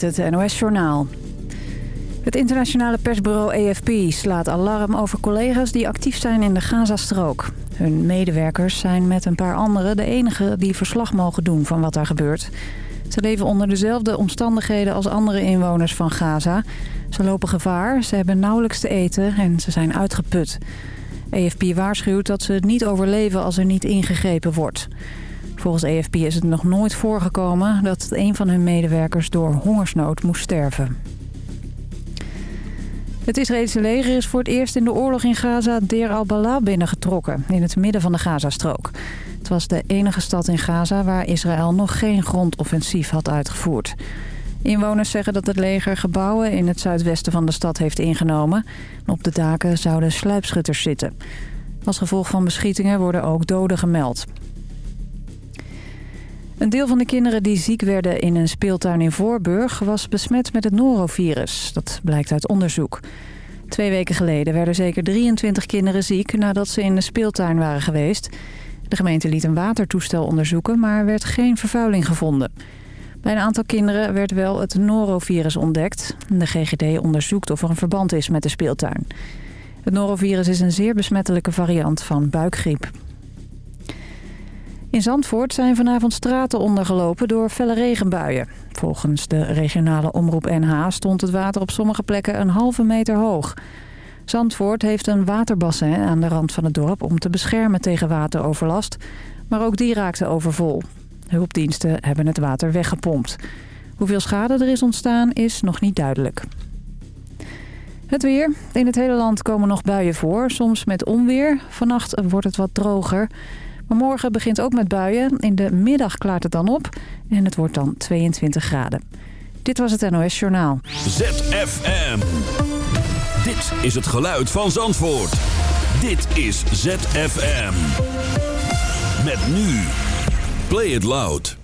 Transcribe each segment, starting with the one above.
met het NOS-journaal. Het internationale persbureau AFP slaat alarm over collega's die actief zijn in de Gazastrook. Hun medewerkers zijn met een paar anderen de enigen die verslag mogen doen van wat daar gebeurt. Ze leven onder dezelfde omstandigheden als andere inwoners van Gaza. Ze lopen gevaar, ze hebben nauwelijks te eten en ze zijn uitgeput. AFP waarschuwt dat ze het niet overleven als er niet ingegrepen wordt. Volgens AFP is het nog nooit voorgekomen dat een van hun medewerkers door hongersnood moest sterven. Het Israëlische leger is voor het eerst in de oorlog in Gaza Deir al-Bala binnengetrokken, in het midden van de Gazastrook. Het was de enige stad in Gaza waar Israël nog geen grondoffensief had uitgevoerd. Inwoners zeggen dat het leger gebouwen in het zuidwesten van de stad heeft ingenomen. Op de daken zouden sluipschutters zitten. Als gevolg van beschietingen worden ook doden gemeld. Een deel van de kinderen die ziek werden in een speeltuin in Voorburg... was besmet met het norovirus. Dat blijkt uit onderzoek. Twee weken geleden werden zeker 23 kinderen ziek... nadat ze in de speeltuin waren geweest. De gemeente liet een watertoestel onderzoeken... maar er werd geen vervuiling gevonden. Bij een aantal kinderen werd wel het norovirus ontdekt. De GGD onderzoekt of er een verband is met de speeltuin. Het norovirus is een zeer besmettelijke variant van buikgriep. In Zandvoort zijn vanavond straten ondergelopen door felle regenbuien. Volgens de regionale omroep NH stond het water op sommige plekken een halve meter hoog. Zandvoort heeft een waterbassin aan de rand van het dorp om te beschermen tegen wateroverlast. Maar ook die raakte overvol. Hulpdiensten hebben het water weggepompt. Hoeveel schade er is ontstaan is nog niet duidelijk. Het weer. In het hele land komen nog buien voor, soms met onweer. Vannacht wordt het wat droger. Maar morgen begint ook met buien. In de middag klaart het dan op en het wordt dan 22 graden. Dit was het NOS Journaal. ZFM. Dit is het geluid van Zandvoort. Dit is ZFM. Met nu. Play it loud.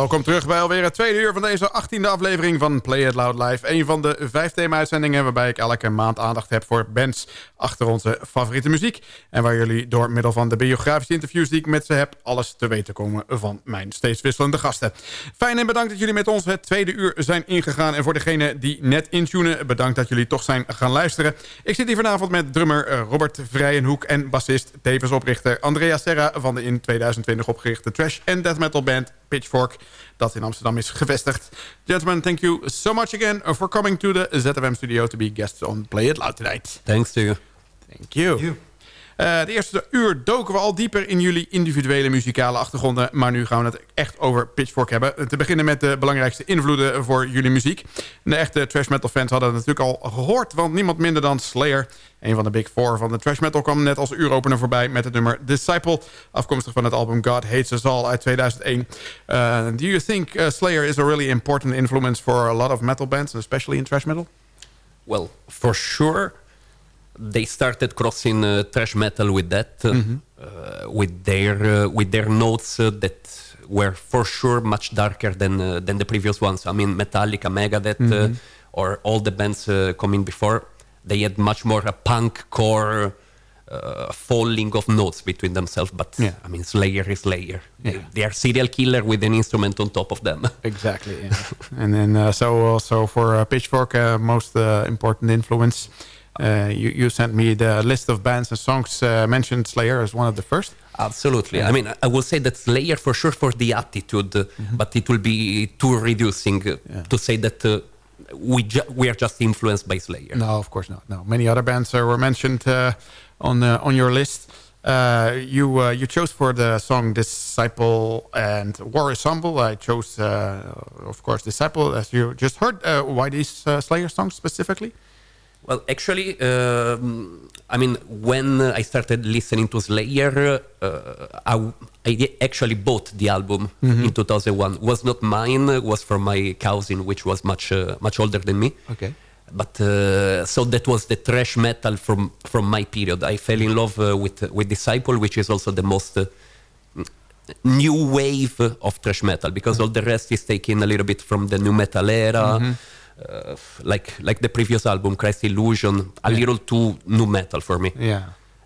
Welkom terug bij alweer het tweede uur van deze 18e aflevering van Play It Loud Live. Een van de vijf thema-uitzendingen waarbij ik elke maand aandacht heb voor bands achter onze favoriete muziek. En waar jullie door middel van de biografische interviews die ik met ze heb... alles te weten komen van mijn steeds wisselende gasten. Fijn en bedankt dat jullie met ons het tweede uur zijn ingegaan. En voor degene die net intunen, bedankt dat jullie toch zijn gaan luisteren. Ik zit hier vanavond met drummer eh, Robert Vrijenhoek en bassist, tevens oprichter Andrea Serra... van de in 2020 opgerichte trash en death metal band Pitchfork, dat in Amsterdam is gevestigd. Gentlemen, thank you so much again for coming to the ZFM studio to be guests on Play It Loud tonight. Thanks to you. Thank you. Thank you. Uh, de eerste uur doken we al dieper in jullie individuele muzikale achtergronden. Maar nu gaan we het echt over Pitchfork hebben. Te beginnen met de belangrijkste invloeden voor jullie muziek. De echte trash metal fans hadden het natuurlijk al gehoord. Want niemand minder dan Slayer, een van de big four van de trash metal... kwam net als uuropener voorbij met het nummer Disciple. Afkomstig van het album God Hates Us All uit 2001. Uh, do you think uh, Slayer is a really important influence for a lot of metal bands... especially in trash metal? Well, for sure... they started crossing uh, thrash metal with that, uh, mm-hmm. uh, with their with their notes that were for sure much darker than than the previous ones. I mean, Metallica, Megadeth, mm-hmm. or all the bands coming before, they had much more a punk core. Uh, falling of notes between themselves. But yeah. I mean, Slayer is Slayer. Yeah. They, they, are serial killer with an instrument on top of them. exactly. Yeah. and then uh, so also for uh, Pitchfork, most important influence uh, you, you sent me the list of bands and songs uh, mentioned Slayer as one of the first. Absolutely. I mean, I will say that Slayer for sure for the attitude, mm -hmm. but it will be too reducing uh, yeah. to say that uh, we we are just influenced by Slayer. No, of course not. No, many other bands uh, were mentioned uh, on on your list. you you chose for the song Disciple and War Ensemble. I chose, of course, Disciple, as you just heard. why these Slayer songs specifically? Well, actually, um, I mean, when I started listening to Slayer, uh, I, I, actually bought the album mm-hmm. in 2001. It was not mine; it was from my cousin, which was much uh, much older than me. Okay. But uh, so that was the thrash metal from from my period. I fell in love uh, with with Disciple, which is also the most uh, new wave of thrash metal because mm-hmm. all the rest is taken a little bit from the nu metal era. Mm-hmm uh, like like the previous album, Christ Illusion, a yeah. little too new metal for me. Yeah.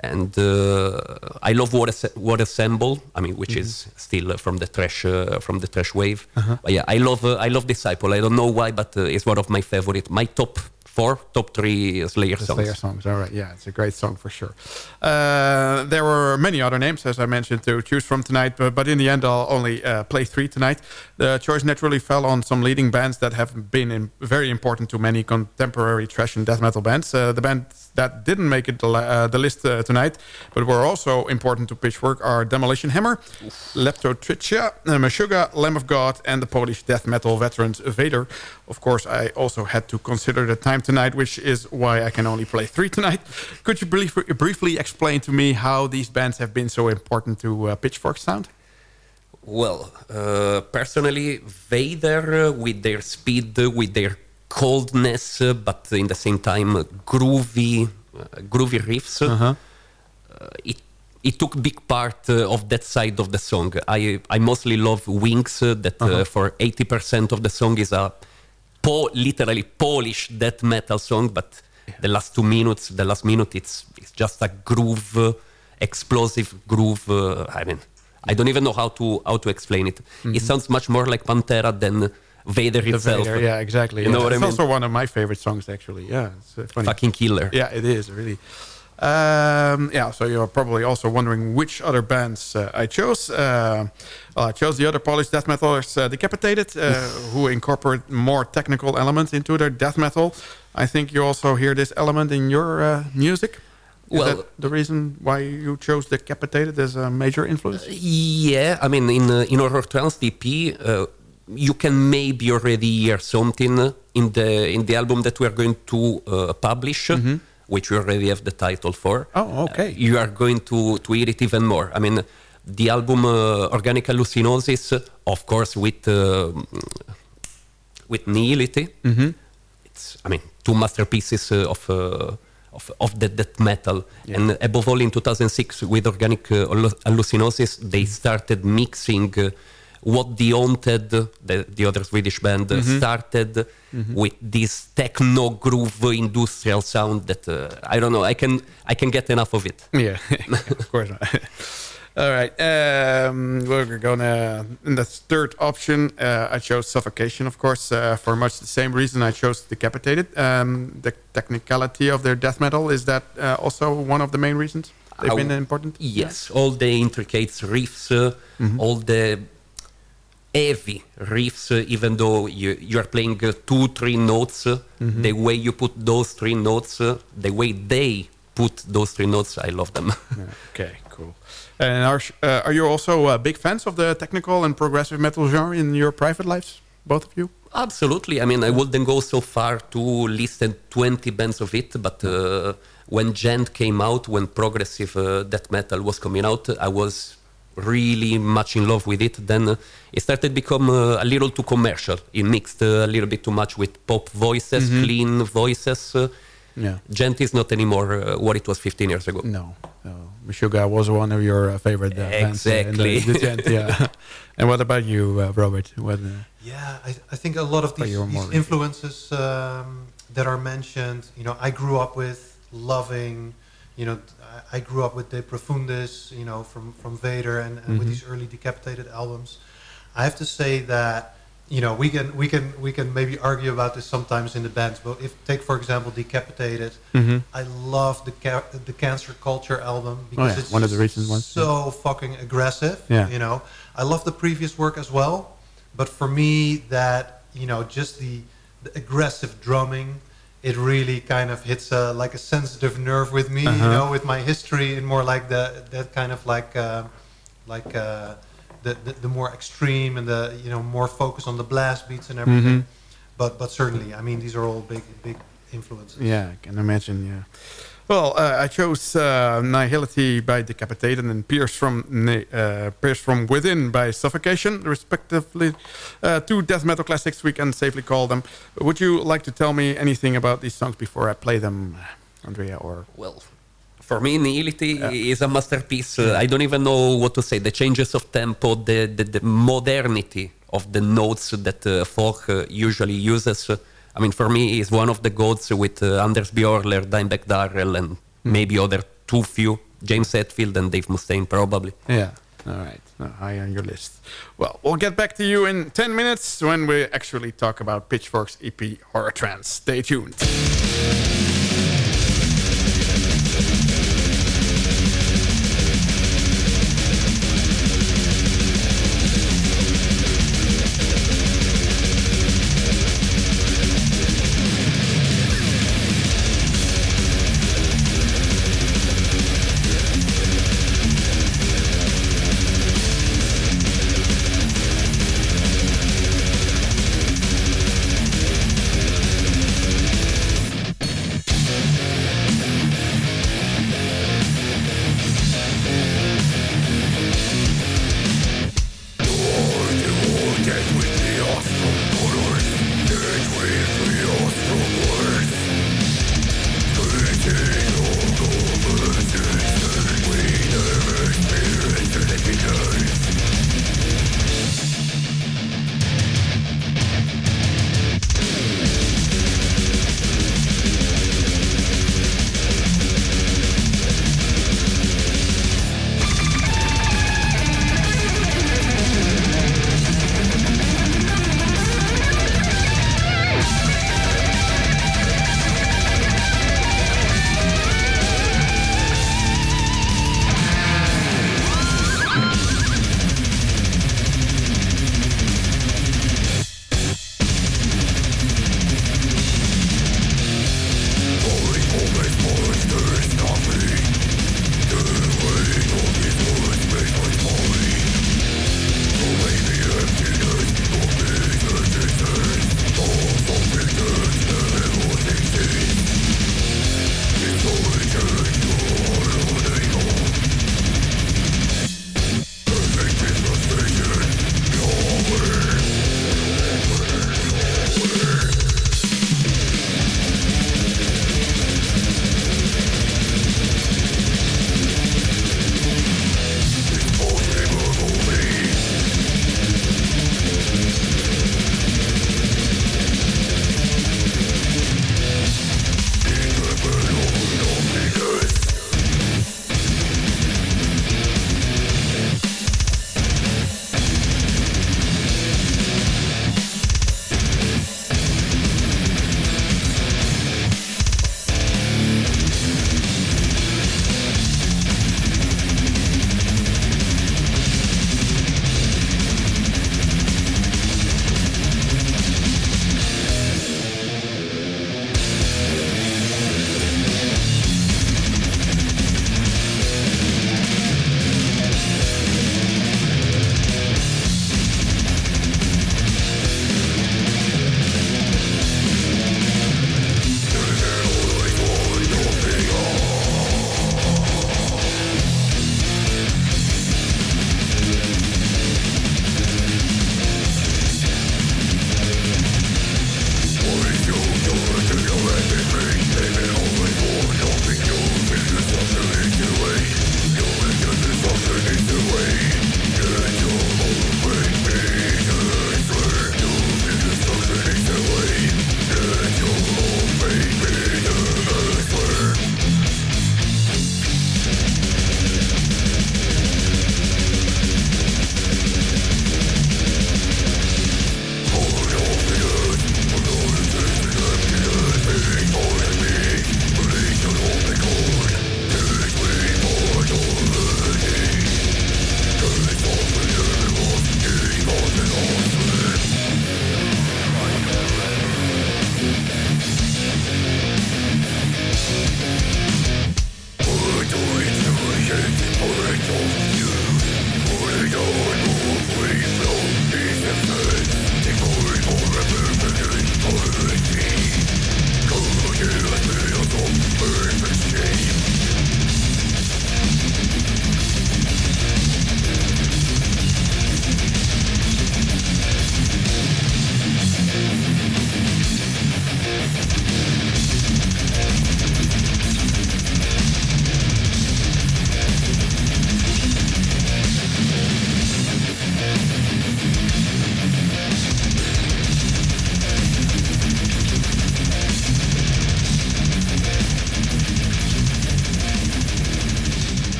And uh, I love What, War Ensemble. I mean, which mm -hmm. is still from the trash uh, from the trash wave. -huh. But yeah, I love I love Disciple. I don't know why, but it's one of my favorite. My top four, top three Slayer songs. Slayer songs, all right. Yeah, it's a great song for sure. Uh, there were many other names, as I mentioned, to choose from tonight, but, but in the end, I'll only uh, play three tonight. The choice naturally fell on some leading bands that have been in, very important to many contemporary thrash and death metal bands. Uh, the bands that didn't make it the, uh, the list uh, tonight, but were also important to Pitchfork are Demolition Hammer, Leptotrichia, uh, Meshuggah, Lamb of God, and the Polish death metal veterans Vader. Of course, I also had to consider the time tonight, which is why I can only play three tonight. Could you brief, briefly explain to me how these bands have been so important to uh, Pitchfork sound? Well, uh, personally, Vader, uh, with their speed, uh, with their coldness, uh, but in the same time uh, groovy, groovy riffs, -huh. it it took big part uh, of that side of the song. I I mostly love Wings, uh, that uh -huh. for 80% of the song is a po- literally Polish death metal song, but yeah. the last two minutes, the last minute, it's it's just a groove, uh, explosive groove. Uh, I mean, I don't even know how to how to explain it. Mm-hmm. It sounds much more like Pantera than Vader the itself. Vader, yeah, exactly. You yeah, know what I mean? It's also one of my favorite songs, actually. Yeah, it's uh, funny. Fucking killer. Yeah, it is really. Um, yeah, so you're probably also wondering which other bands uh, I chose. Uh, well, I chose the other Polish death metalers, uh, Decapitated, uh, who incorporate more technical elements into their death metal. I think you also hear this element in your uh, music. Is well, that the reason why you chose Decapitated as a major influence? Uh, yeah, I mean, in in Horror Trance EP, you can maybe already hear something in the in the album that we are going to publish. Mm -hmm which we already have the title for. Oh, okay. Uh, you are going to, to hear it even more. I mean, the album uh, Organic Hallucinosis, of course, with uh, with Nihility. Mm-hmm. It's, I mean, two masterpieces uh, of. Uh, of, of the death metal yeah. and above all in 2006 with organic hallucinosis they started mixing what the Haunted, the, the other Swedish band, uh, started with this techno groove industrial sound that uh, I don't know. I can I can get enough of it. Yeah, of course not. All right, um, we're gonna. In the third option, uh, I chose suffocation, of course, uh, for much the same reason I chose decapitated. Um, the technicality of their death metal is that uh, also one of the main reasons they've been important. Yes, all the intricate riffs, uh, all the heavy riffs, uh, even though you, you're playing uh, two, three notes, uh, the way you put those three notes, uh, the way they put those three notes, I love them. Okay, cool. And are are you also uh, big fans of the technical and progressive metal genre in your private lives, both of you? Absolutely. I mean, I wouldn't go so far to listen 20 bands of it, but uh, when Djent came out, when progressive uh, death metal was coming out, I was really much in love with it. Then uh, it started to become uh, a little too commercial. It mixed uh, a little bit too much with pop voices, clean voices. Uh, Yeah. Djent is not anymore uh, what it was 15 years ago. No, no. Meshuggah was one of your uh, favorite uh, bands. uh, the- Exactly. the djent, yeah. and what about you, uh, Robert? What, uh, Yeah, I, I think a lot of these, these influences um, that are mentioned, you know, I grew up with loving, you know, I, I grew up with De Profundis, you know, from, from Vader and, and Mm-hmm. with these early decapitated albums. I have to say that, you know, we can we can we can maybe argue about this sometimes in the bands, but if take for example Decapitated, Mm-hmm. I love the ca- the Cancer Culture album because Oh, yeah, it's one of the recent ones, so fucking aggressive. Yeah. You know, I love the previous work as well, but for me, that you know, just the, the aggressive drumming, it really kind of hits a, like a sensitive nerve with me. You Uh-huh. know, with my history and more like the that kind of like uh, like uh, the, the the more extreme and the you know more focus on the blast beats and everything. Mm-hmm. But but certainly, I mean, these are all big big influences. yeah, I can imagine, yeah. Well, uh, I chose uh, Nihility by Decapitated and Pierce from uh, Pierce from Within by Suffocation, respectively. Uh, two death metal classics, we can safely call them. Would you like to tell me anything about these songs before I play them, Andrea? Or Well, for me, Nihility is a masterpiece. Uh, I don't even know what to say. The changes of tempo, the, the, the modernity of the notes that uh, Vogg uh, usually uses. I mean, for me, is one of the gods with uh, Anders Björler, Dimebag Darrell, and maybe other two few, James Hetfield and Dave Mustaine, probably. Yeah. All right. Uh, high on your list. Well, we'll get back to you in 10 minutes when we actually talk about Pitchfork's EP Horror Trance. Stay tuned.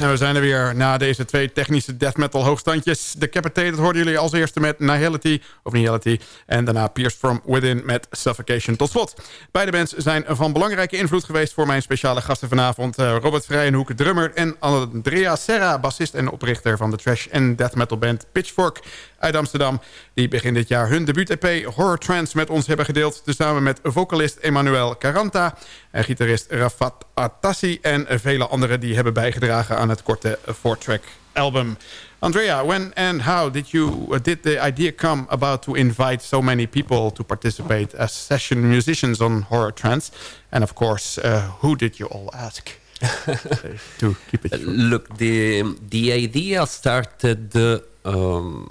En we zijn er weer na deze twee technische death metal hoogstandjes. Decapitated hoorden jullie als eerste met Nihility, of Nihility... en daarna Pierce From Within met Suffocation tot slot. Beide bands zijn van belangrijke invloed geweest... voor mijn speciale gasten vanavond. Uh, Robert Vrijenhoek, drummer... en Andrea Serra, bassist en oprichter van de trash en death metal band Pitchfork uit Amsterdam... die begin dit jaar hun debuut-EP Horror Trance met ons hebben gedeeld... samen met vocalist Emmanuel Caranta en gitarist Rafat Atassi... en vele anderen die hebben bijgedragen aan het korte four-track album. Andrea, when and how did you uh, did the idea come about to invite so many people to participate as session musicians on Horror Trance? And of course, uh, who did you all ask? to keep it short. Look, the the idea started, uh, um,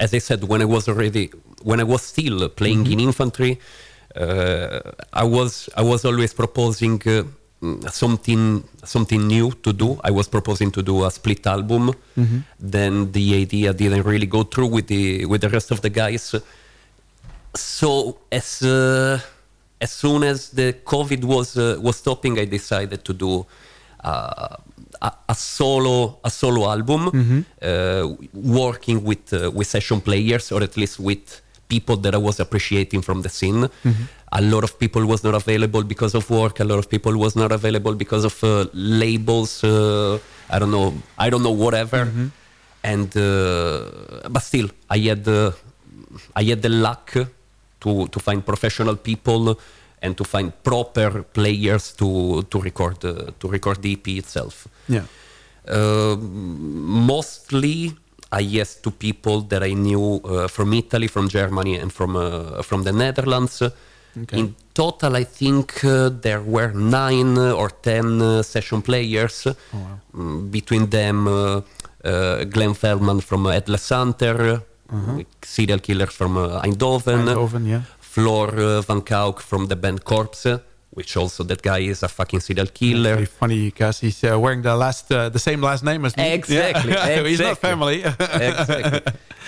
as I said, when I was already when I was still playing in infantry. Uh, I was I was always proposing uh, something something new to do. I was proposing to do a split album. Then the idea didn't really go through with the with the rest of the guys. So as uh, as soon as the COVID was uh, was stopping, I decided to do a, a solo a solo album, uh, working with uh, with session players or at least with people that I was appreciating from the scene. A lot of people was not available because of work. A lot of people was not available because of uh, labels. Uh, I don't know. I don't know whatever. And uh, but still, I had uh, I had the luck to to find professional people and to find proper players to to record uh, to record the EP itself. Yeah. Uh, mostly I asked to people that I knew uh, from Italy, from Germany, and from uh, from the Netherlands. Okay. In total, I think uh, there were nine or ten uh, session players. Mm, between them, uh, uh, Glenn Feldman from uh, Atlas Hunter, serial killer from uh, Eindhoven, Eindhoven, yeah. Floor uh, Van Kauk from the band Corpse, which also that guy is a fucking serial killer. Very funny because he's uh, wearing the last, uh, the same last name as me. Exactly, Yeah. he's not family. exactly.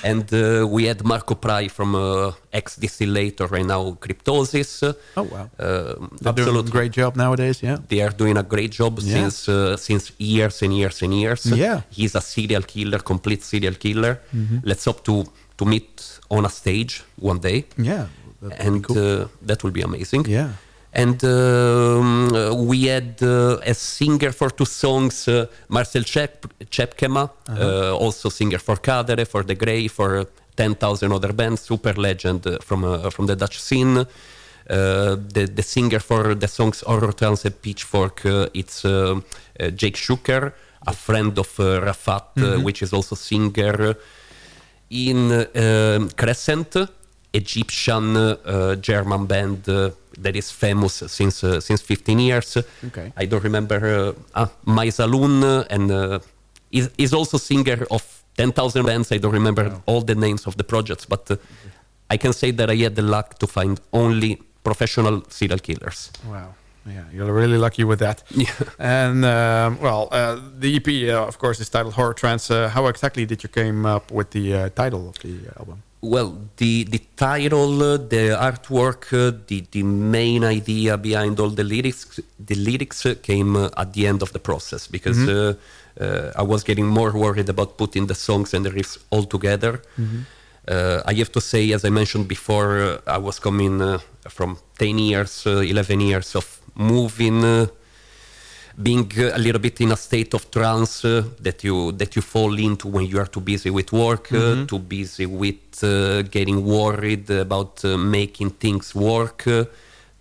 And uh, we had Marco Prij from uh, Ex Distillator right now, Cryptosis. Oh, wow. Um, They're doing a great job nowadays. Yeah. They are doing a great job Yeah. since uh, since years and years and years. Yeah. he's a serial killer, complete serial killer. Mm-hmm. Let's hope to to meet on a stage one day, Yeah. That would and cool. uh, that will be amazing. Yeah. And um, uh, we had uh, a singer for two songs, Marcel Chep- Chepkema, Uh-huh. uh, also singer for Kadere, for The Grey, for uh, 10,000 other bands, super legend from, from the Dutch scene. Uh, the, the singer for the songs Horror Trance and Pitchfork, uh, it's uh, Jake Schuker, a friend of Rafat, uh, which is also singer in Crescent, Egyptian uh, German band uh, that is famous since uh, since 15 years. Okay. I don't remember uh, My Saloon uh, and uh, is is also singer of 10,000 bands. I don't remember all the names of the projects, but uh, I can say that I had the luck to find only professional serial killers. Wow. Yeah, you're really lucky with that. Yeah. And um, well, uh, the EP, uh, of course, is titled Horror Trance. Uh, how exactly did you came up with the uh, title of the album? Well, the the title, uh, the artwork, uh, the the main idea behind all the lyrics, the lyrics uh, came uh, at the end of the process because uh, uh, I was getting more worried about putting the songs and the riffs all together. Uh, I have to say, as I mentioned before, uh, I was coming uh, from ten years, uh, eleven years of moving. Being a little bit in a state of trance uh, that you that you fall into when you are too busy with work, uh, too busy with uh, getting worried about uh, making things work, uh,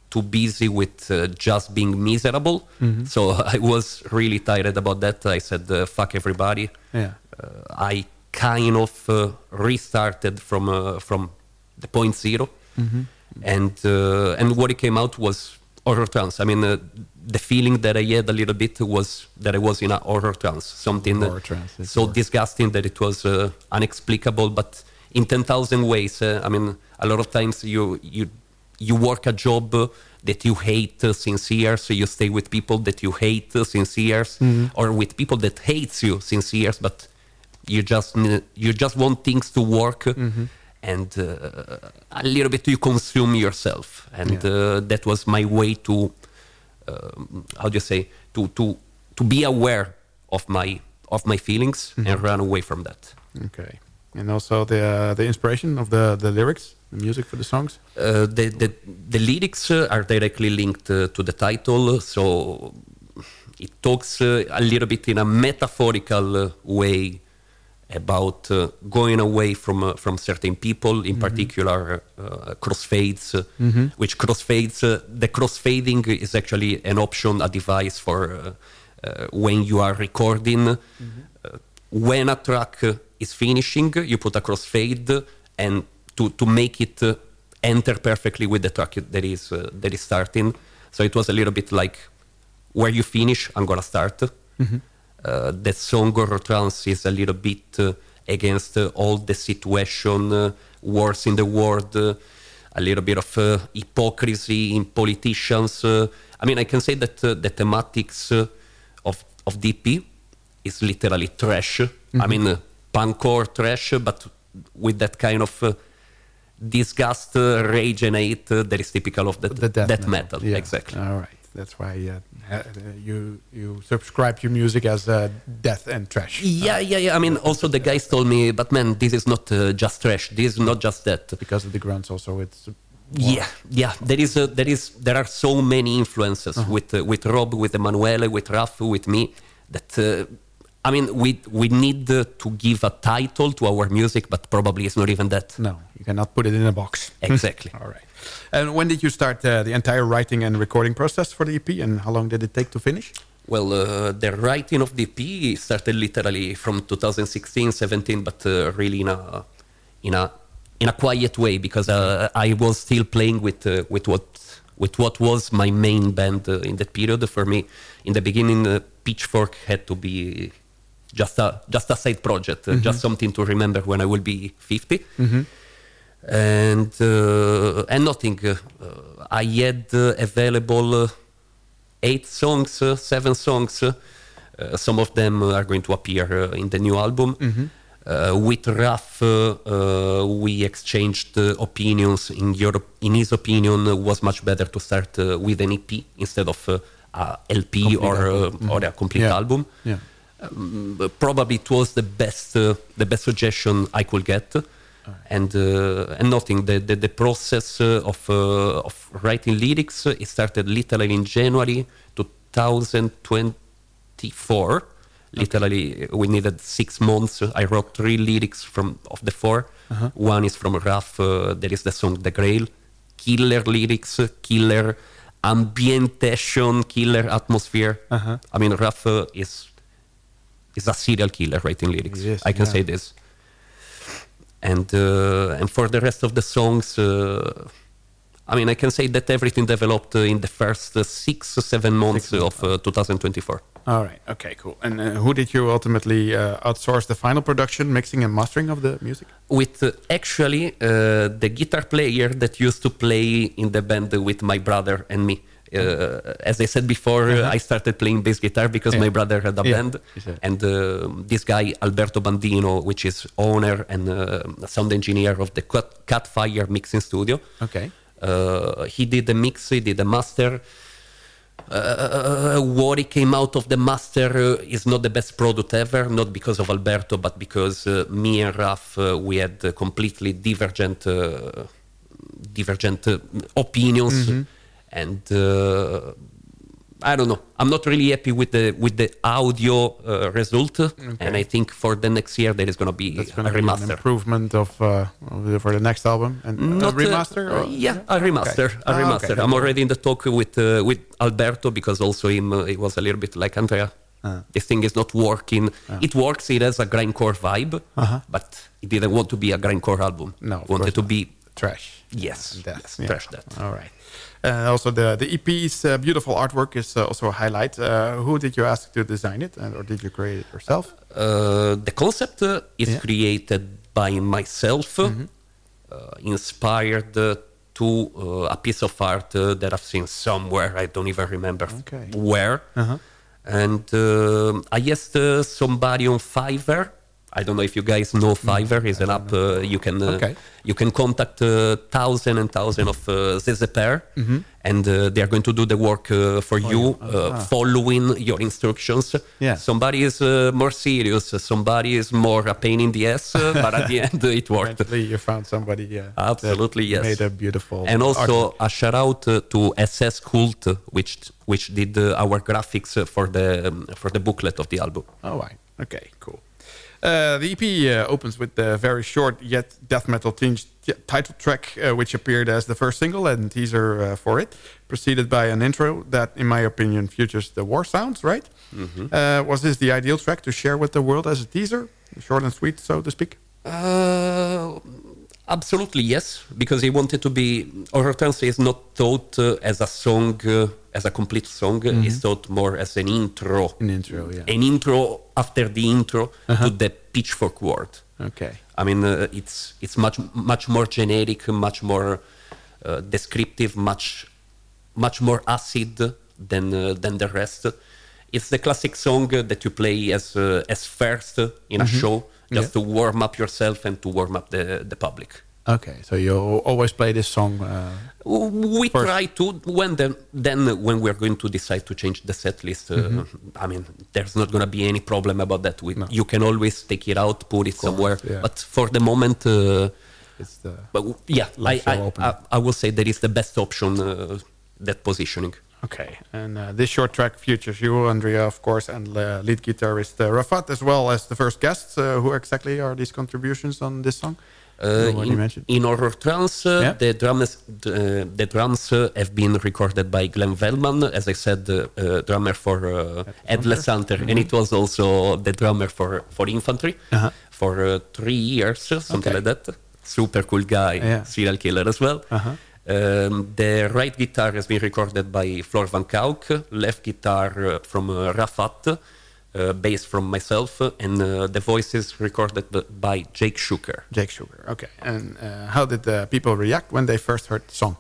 too busy with uh, just being miserable. So I was really tired about that. I said, uh, "Fuck everybody." Yeah. Uh, I kind of uh, restarted from uh, from the point 0 and uh, and what it came out was horror trance. I mean, uh, the feeling that I had a little bit was that I was in a horror trance, something Horror trance, so horror. disgusting that it was uh, inexplicable, but in ten thousand ways. Uh, I mean, a lot of times you you you work a job that you hate uh, since years, so you stay with people that you hate uh, since years, Mm-hmm. or with people that hates you since years, but you just you just want things to work. Mm-hmm. And uh, a little bit you consume yourself, and uh, that was my way to how do you say to to to be aware of my of my feelings and run away from that. Okay. And also the uh, the inspiration of the, the lyrics, the music for the songs? Uh, the, the the lyrics uh, are directly linked uh, to the title, so it talks uh, a little bit in a metaphorical uh, way about uh, going away from uh, from certain people, in particular uh, crossfades. uh, Which crossfades? Uh, the crossfading is actually an option, a device for uh, uh, when you are recording. Uh, when a track uh, is finishing, you put a crossfade, and to to make it uh, enter perfectly with the track that is uh, that is starting. So it was a little bit like where you finish, I'm gonna start. Uh, the song or trance is a little bit uh, against uh, all the situation, wars in the world, a little bit of uh, hypocrisy in politicians. I mean, I can say that the thematics of of EP is literally trash. I mean, uh, punkcore trash, but with that kind of uh, disgust, uh, rage, and hate uh, that is typical of that, The death, metal. Yeah. Exactly. All right. That's why uh, uh, you you subscribe your music as uh, death and thrash. Yeah, yeah, yeah. I mean, also the guys told me, but man, this is not uh, just thrash. This is not just that. Because of the grunts also it's Yeah, yeah. There is, a, there is, there are so many influences with uh, with Rob, with Emanuele, with Raff, with me. That uh, I mean, we we need uh, to give a title to our music, but probably it's not even that. no, you cannot put it in a box. Exactly. All right. And when did you start uh, the entire writing and recording process for the EP, and how long did it take to finish? Well, uh, the writing of the EP started literally from 2016, 17, but uh, really in a in a in a quiet way because uh, I was still playing with uh, with what with what was my main band uh, in that period. For me, in the beginning, uh, Pitchfork had to be just a just a side project, uh, just something to remember when I will be 50 and uh, and nothing. Uh, I had available eight songs, uh, seven songs. Some of them are going to appear uh, in the new album. Uh, with Raf, uh, uh, we exchanged uh, opinions. In Europe, in his opinion, uh, was much better to start uh, with an EP instead of uh, a LP or uh, or a complete Yeah. album. Yeah. Um, probably it was the best uh, the best suggestion I could get, and uh, and nothing. The the, the process uh, of uh, of writing lyrics uh, it started literally in January 2024. Literally, we needed six months. I wrote three lyrics from of the 4 One is from Raf. Uh, there is the song "The Grail." Killer lyrics, killer ambientation, killer atmosphere. I mean, Raf is is a serial killer writing lyrics. He is, I can yeah. say this. And uh, and for the rest of the songs, uh, I mean, I can say that everything developed uh, in the first uh, six or seven months of uh, 2024. All right. Okay. Cool. And uh, who did you ultimately uh, outsource the final production, mixing, and mastering of the music? With uh, actually uh, the guitar player that used to play in the band with my brother and me. Uh, as I said before, uh, I started playing bass guitar because. Yeah. my brother had a Yeah, band, said. and uh, this guy Alberto Bandino, which is owner and uh, sound engineer of the Cat- Catfire mixing studio. Okay. He did the mix, he did the master. Uh, what he came out of the master uh, is not the best product ever, not because of Alberto, but because uh, me and Raf we had completely divergent, uh, divergent opinions, and uh, I don't know. I'm not really happy with the with the audio uh, result, and I think for the next year there is going to be That's a to be an remaster. improvement of, uh, for the next album and Not, a uh, remaster. uh, yeah, a remaster. Okay. A Ah, remaster. okay. I'm already in the talk with uh, with Alberto because also him uh, he was a little bit like Andrea. Ah. This thing is not working. It works. It has a grindcore vibe, Uh-huh. but it didn't want to be a grindcore album. No, It wanted to not. be trash. yes, yes, yeah. trash that. All right. Uh, also, the the EP's uh, beautiful artwork is uh, also a highlight. Uh, who did you ask to design it, and, or did you create it yourself? Uh, the concept uh, is Yeah. Created by myself, uh, inspired uh, to uh, a piece of art that I've seen somewhere. I don't even remember Okay. where. Uh-huh. And uh, I asked uh, somebody on Fiverr. I don't know if you guys know Fiverr. is an app uh, you can uh, Okay. you can contact uh, thousand and thousand of uh, ZZP'ers, and uh, they are going to do the work uh, for you, uh, following your instructions. Yeah. Somebody is uh, more serious, somebody is more a pain in the ass, uh, but at the end it worked. Eventually you found somebody yeah. Absolutely, yes. made a beautiful And also artwork. a shout out uh, to SS Cult, which which did uh, our graphics uh, for the um, for the booklet of the album. Oh, right. Okay, cool. Uh, the EP uh, opens with the very short yet death metal tinged title track, uh, which appeared as the first single and teaser uh, for it, preceded by an intro that, in my opinion, features the war sounds. Right? Uh, was this the ideal track to share with the world as a teaser, short and sweet, so to speak? Uh, absolutely yes, because he wanted to be. Hortense is not thought uh, as a song, uh, as a complete song. It's thought more as an intro. An intro, yeah. An intro after the intro to the Pitchfork world. Okay. I mean, uh, it's it's much much more generic, much more uh, descriptive, much much more acid than uh, than the rest. It's the classic song uh, that you play as uh, as first uh, in a show, just to warm up yourself and to warm up the the public. Okay, so you always play this song. Uh, We First. try to when then then when we're going to decide to change the set list. Uh, I mean, there's not going to be any problem about that. We, You can always take it out, put it somewhere. yeah. But for the moment. Uh, it's the But yeah, I, I. I, I will say that is the best option, uh, that positioning. Okay, and uh, this short track features you, Andrea, of course, and uh, lead guitarist uh, Rafat, as well as the first guests. Uh, who exactly are these contributions on this song? Uh, You in, mentioned. in Horror Trance, uh, Yeah. the drums, the, the drums uh, have been recorded by Glenn Vellman, as I said, the uh, drummer for uh, Headless Hunter, and it was also the drummer for, for Infantry Uh-huh. for uh, three years, something Okay. like that. Super cool guy, Yeah. serial killer as well. Uh-huh. Um, the right guitar has been recorded by Flor van Kauk, left guitar uh, from uh, Rafat, uh, bass from myself, and uh, the voices recorded by Jake Schuker. Jake Sugar. Okay, and uh, how did the people react when they first heard the song?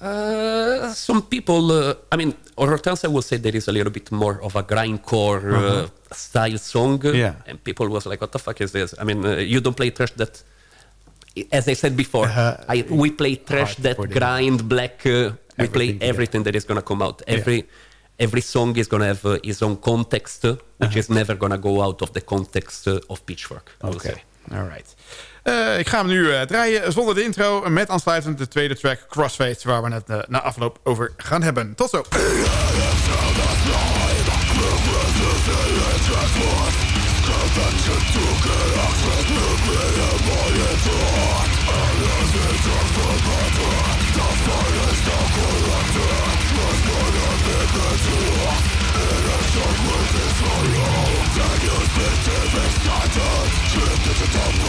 Uh, some people, uh, I mean, Hortense, I will say there is a little bit more of a grindcore uh, style song. Yeah. And people was like, what the fuck is this? I mean, uh, you don't play trash that, as I said before, Uh-huh. I, we play trash that grind black. Uh, we play Everything that is going to come out. Every every song is going to have uh, its own context, uh, which Uh-huh. is never going to go out of the context uh, of Pitchfork, Oké, say. alright. Eh, ik ga hem nu eh, draaien zonder de intro. Met aansluitend de tweede track, Crossfades... waar we het eh, na afloop over gaan hebben. Tot zo. Yeah.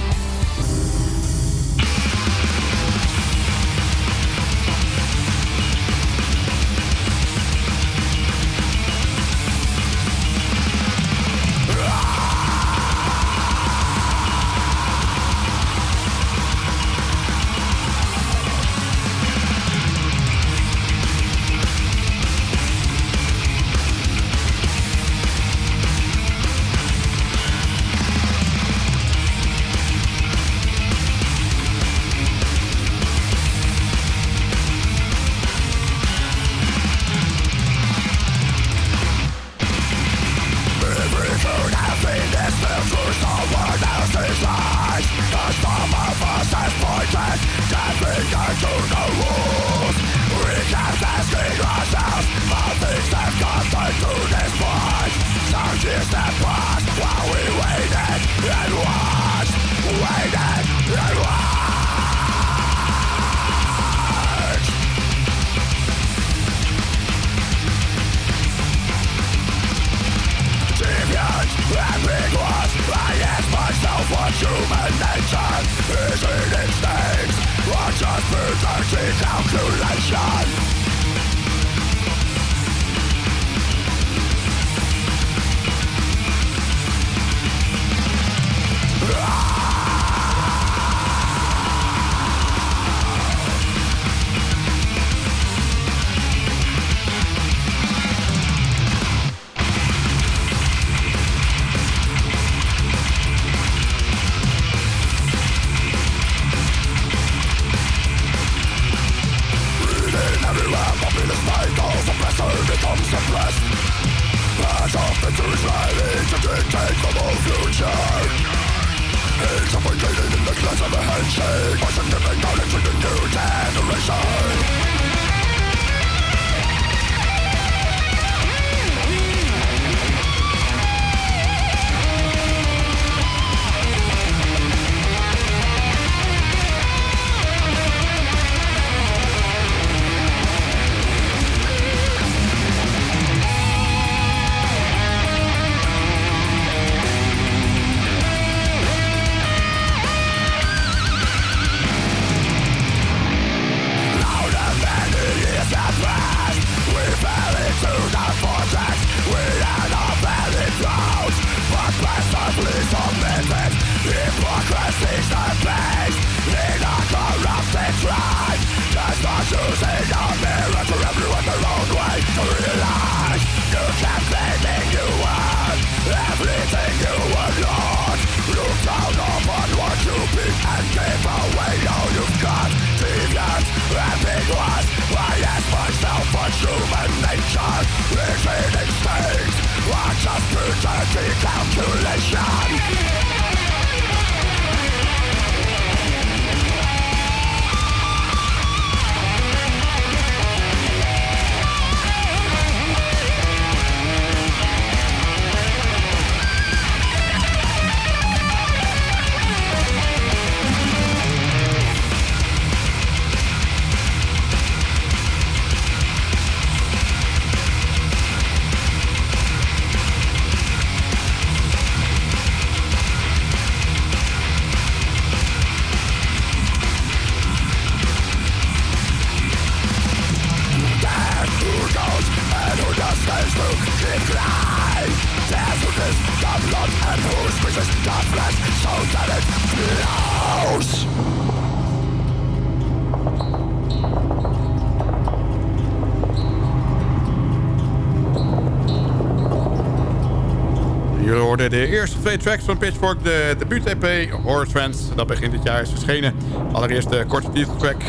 De eerste twee tracks van Pitchfork. De debuut-EP Horror Trends, dat begin dit jaar is verschenen. Allereerst de korte titeltrack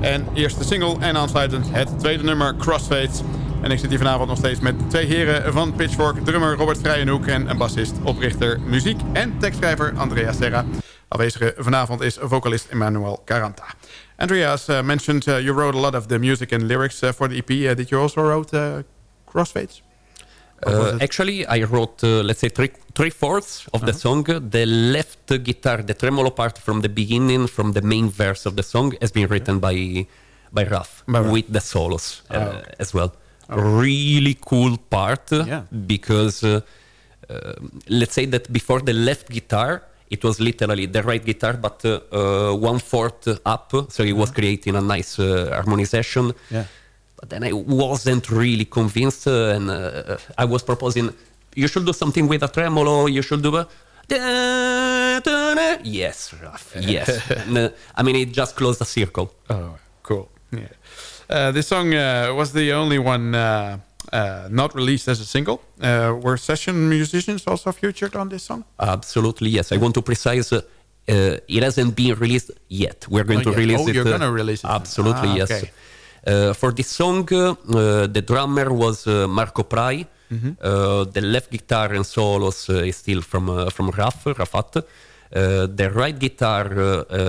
en eerste single. En aansluitend het tweede nummer Crossfades. En ik zit hier vanavond nog steeds met twee heren van Pitchfork. Drummer Robert Vrijenhoek en een bassist, oprichter, muziek en tekstschrijver Andrea Serra. Afwezige vanavond is vocalist Emmanuel Caranta. Andreas uh, mentioned uh, you wrote a lot of the music and lyrics uh, for the EP. Did you also wrote Crossfades? Uh, actually, I wrote, uh, let's say, three, three fourths of uh-huh. the song. The left guitar, the tremolo part from the beginning, from the main verse of the song, has been written by by Raf with the solos uh, oh, okay. as well. Okay. Really cool part yeah. because uh, uh, let's say that before the left guitar, it was literally the right guitar, but one fourth up, so it was uh-huh. creating a nice harmonization. Yeah but then I wasn't really convinced, uh, and uh, I was proposing you should do something with a tremolo. You should do a yes, yes. Uh, I mean, it just closed the circle. Oh, cool. Yeah. Uh, this song uh, was the only one uh, not released as a single. were session musicians also featured on this song? Absolutely, yes. I want to precise. it hasn't been released yet. We're going oh, to release oh, it. you're going to release it. Absolutely, ah, yes. Okay. Uh, Uh, for this song, uh, uh, the drummer was uh, Marco Prij. Mm -hmm. Uh, the left guitar and solos is still from from Raf, Rafat. the right guitar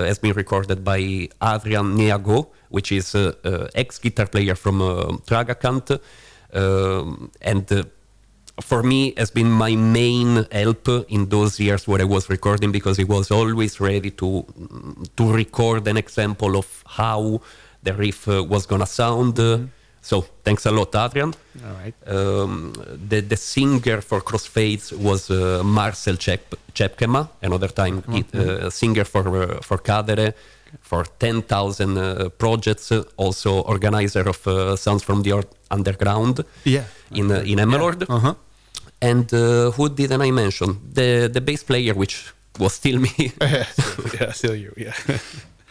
has been recorded by Adrian Neago, which is ex-guitar player from Tragakant. and for me has been my main help in those years where I was recording because he was always ready to to record an example of how the riff uh, was gonna sound. Mm-hmm. So thanks a lot, Adrian. All right. Um, the, the singer for Crossfades was uh, Marcel Chep- Tjepkema, another time it, uh, singer for uh, for Cadere, for 10,000 uh, projects, also organizer of uh, Sounds from the Underground Yeah. in, uh, in Emmeloord. Uh-huh. And uh, who didn't I mention? The, the bass player, which was still me. yeah, still you. Yeah.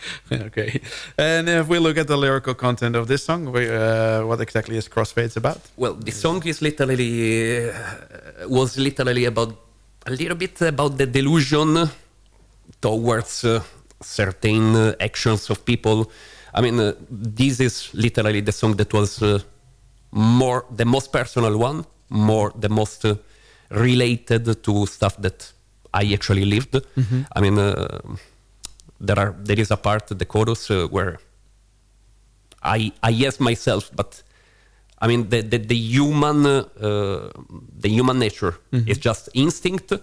okay. And if we look at the lyrical content of this song, we, uh, what exactly is Crossfades about? Well, the song is literally uh, was literally about a little bit about the delusion towards uh, certain uh, actions of people. I mean, uh, this is literally the song that was uh, more the most personal one, more the most uh, related to stuff that I actually lived. I mean, uh, there are there is a part of the chorus uh, where I I yes myself, but I mean the the, the human uh, the human nature is just instinct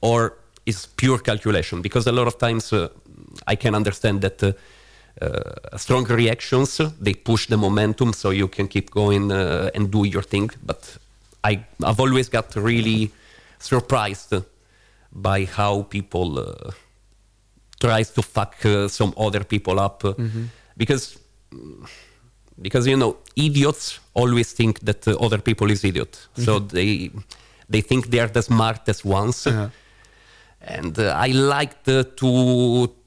or is pure calculation because a lot of times uh, I can understand that. Uh, uh, strong reactions they push the momentum so you can keep going uh, and do your thing but I, i've always got really surprised by how people uh, tries to fuck uh, some other people up uh, because because you know idiots always think that uh, other people is idiot. So they they think they are the smartest ones. And uh, i liked uh, to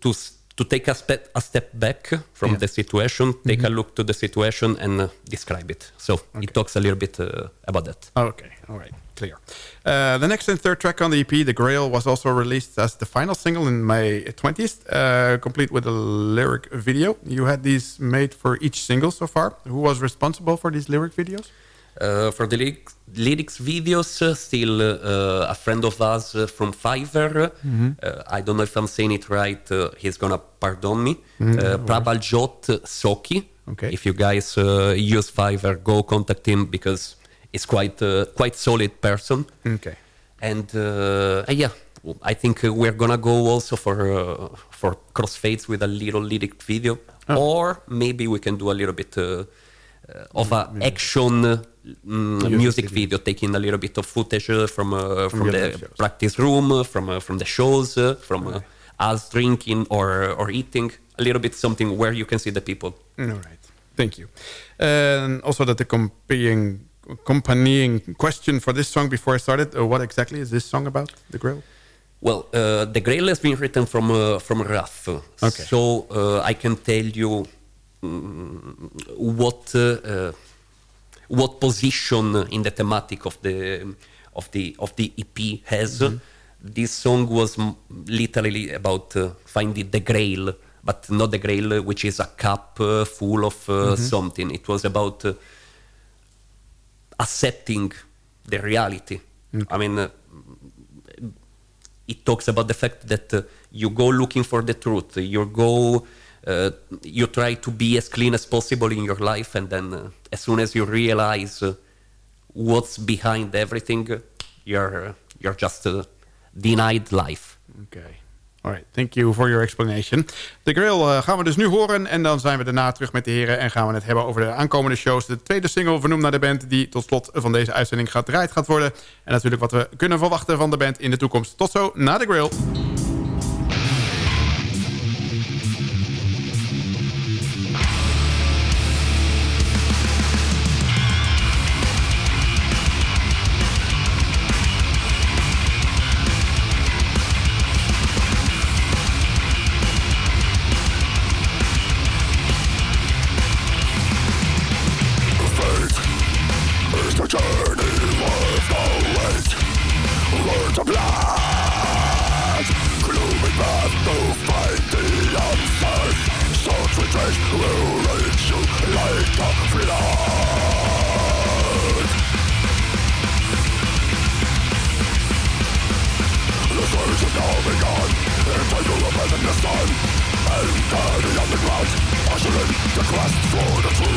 to to take a step a step back from the situation take a look to the situation and uh, describe it so it talks a little bit uh, about that Okay, all right, clear. Uh, the next and third track on the EP, The Grail, was also released as the final single in May 20th, uh, complete with a lyric video. You had these made for each single so far. Who was responsible for these lyric videos? Uh, for the lyrics, lyrics videos, uh, still uh, a friend of us uh, from Fiverr. Uh, I don't know if I'm saying it right. Uh, he's gonna pardon me. Uh, Prabaljot Soki. Okay. If you guys uh, use Fiverr, go contact him because he's quite uh, quite solid person. Okay. And yeah, I think we're gonna go also for uh, for crossfades with a little lyric video, or maybe we can do a little bit uh, of a action uh, mm, music video, taking a little bit of footage uh, from uh, from, your the shows. practice room, uh, from uh, from the shows, uh, from uh, us drinking or or eating. A little bit something where you can see the people. All right. Thank you. And also that the accompanying, accompanying question for this song before I started, uh, what exactly is this song about, The Grail. Well, uh, the Grail has been written from uh, from Rath, Okay. so uh, I can tell you mm, what uh, uh, what position in the thematic of the of the of the EP has. This song was m- literally about uh, finding the Grail, but not the Grail, uh, which is a cup uh, full of uh, something. It was about uh, accepting the reality. I mean. Uh, it talks about the fact that you go looking for the truth you go uh, you try to be as clean as possible in your life and then uh, as soon as you realize uh, what's behind everything uh, you're uh, you're just uh, denied life Okay. All right, thank you for your explanation. De Grill gaan we dus nu horen en dan zijn we daarna terug met de heren... en gaan we het hebben over de aankomende shows. De tweede single vernoemd naar de band die tot slot van deze uitzending gedraaid gaat worden. En natuurlijk wat we kunnen verwachten van de band in de toekomst. Tot zo, na de Grill. Fast forward.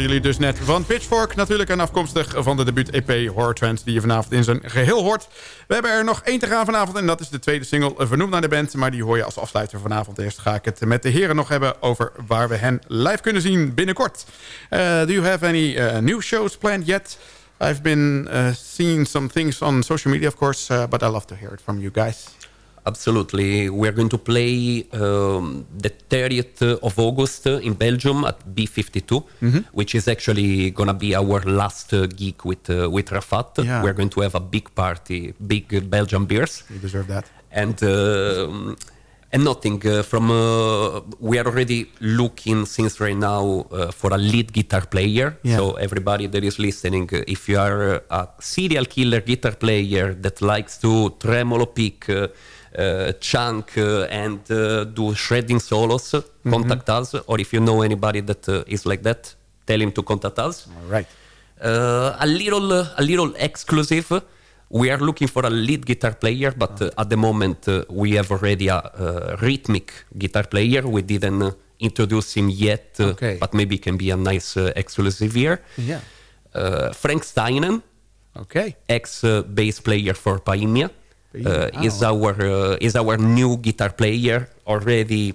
Jullie dus net van Pitchfork. Natuurlijk en afkomstig van de debuut-EP Horror Trends... die je vanavond in zijn geheel hoort. We hebben er nog één te gaan vanavond... en dat is de tweede single eh, vernoemd naar de band. Maar die hoor je als afsluiter vanavond. Eerst ga ik het met de heren nog hebben... over waar we hen live kunnen zien binnenkort. Uh, do you have any uh, new shows planned yet? I've been seeing some things on social media, of course... But I love to hear it from you guys. Absolutely. We're going to play um, the 30th of August in Belgium at B52, which is actually going to be our last uh, gig with, uh, with Rafat. Yeah. We're going to have a big party, big uh, Belgian beers. You deserve that. And, um and nothing uh, from, uh, we are already looking since right now uh, for a lead guitar player. Yeah. So everybody that is listening, uh, if you are uh, a serial killer guitar player that likes to tremolo pick, uh, uh, chunk uh, and uh, do shredding solos, contact us. Or if you know anybody that uh, is like that, tell him to contact us. All right. Uh, a little, uh, a little exclusive. We are looking for a lead guitar player, but uh, at the moment uh, we have already a uh, rhythmic guitar player. We didn't uh, introduce him yet, uh, Okay. but maybe it can be a nice uh, exclusive here. Yeah. Uh, Frank Steinen, Okay. ex uh, bass player for Paimia, uh, is our uh, is our new guitar player. Already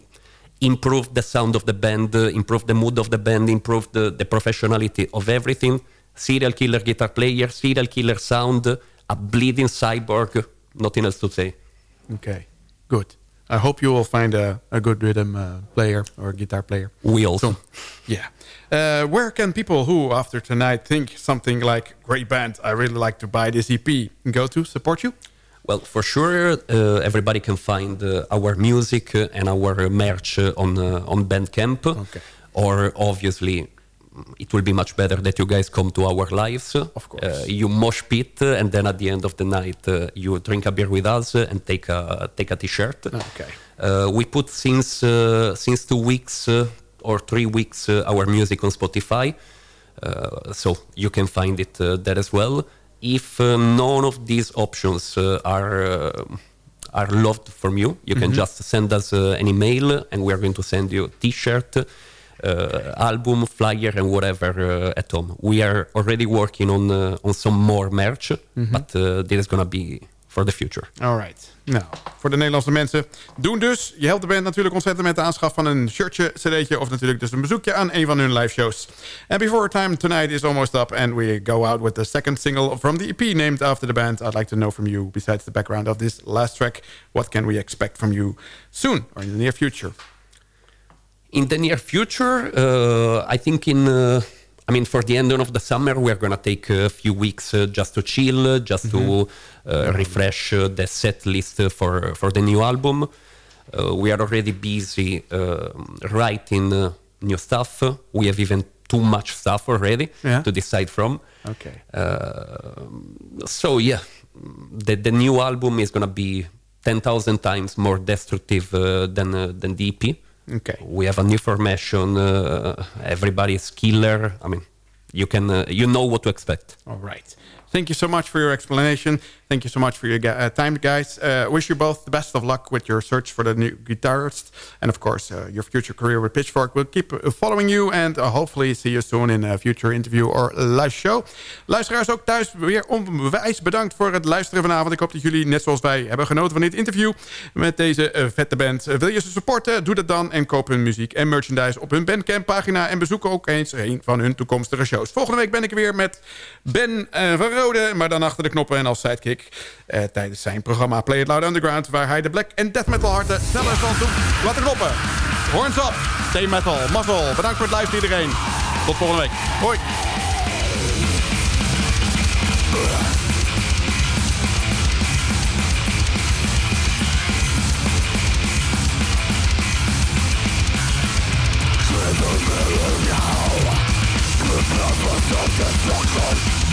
improved the sound of the band, uh, improved the mood of the band, improved the, the professionality of everything. Serial killer guitar player, serial killer sound, a bleeding cyborg. Nothing else to say. Okay. Good. I hope you will find a, a good rhythm uh, player or guitar player. We also. Yeah. Uh, where can people who, after tonight, think something like, great band, I really like to buy this EP, go to support you? Well, for sure, uh, everybody can find uh, our music uh, and our merch on uh, on Bandcamp. Okay. Or obviously, it will be much better that you guys come to our lives. Of course. Uh, you mosh pit, uh, and then at the end of the night, uh, you drink a beer with us and take a take a t-shirt. Okay. Uh, we put since uh, since two weeks uh, or three weeks uh, our music on Spotify, uh, so you can find it uh, there as well. If uh, none of these options uh, are uh, are loved from you, you can just send us an email, and we are going to send you T-shirt, uh, album, flyer, and whatever uh, at home. We are already working on uh, on some more merch, but uh, there is gonna be for the future. All right. Nou, voor de Nederlandse mensen. Doen dus. Je helpt de band natuurlijk ontzettend met de aanschaf van een shirtje, cd'tje... of natuurlijk dus een bezoekje aan een van hun live shows. And before time tonight is almost up... and we go out with the second single from the EP named after the band. I'd like to know from you, besides the background of this last track... what can we expect from you soon or in the near future? In the near future, uh, I think in... Uh, I mean, for the end of the summer, we're gonna take a few weeks uh, just to chill, uh, just to uh, refresh uh, the set list uh, for for the new album. Uh, we are already busy uh, writing uh, new stuff. We have even too much stuff already Yeah. to decide from. Okay. Uh, so yeah, the the new album is gonna be ten thousand times more destructive uh, than uh, than the EP. Okay. We have a new formation. Uh, everybody is killer. I mean, you can uh, you know what to expect. All right. Thank you so much for your explanation. Thank you so much for your uh, time, guys. Uh, wish you both the best of luck with your search for the new guitarist. And of course, uh, your future career with Pitchfork. We'll keep uh, following you and hopefully see you soon in a future interview or live show. Luisteraars ook thuis weer onwijs bedankt voor het luisteren vanavond. Ik hoop dat jullie, net zoals wij, hebben genoten van dit interview met deze vette band. Wil je ze supporten? Doe dat dan en koop hun muziek en merchandise op hun Bandcamp pagina. En bezoek ook eens een van hun toekomstige shows. Volgende week ben ik er weer met Ben van Rode, maar dan achter de knoppen en als sidekick. Eh, tijdens zijn programma Play It Loud Underground... waar hij de black en death metal harten sneller zal doen. Laten kloppen. Horns up. Stay metal. Muzzle. Bedankt voor het luisteren iedereen. Tot volgende week. Hoi.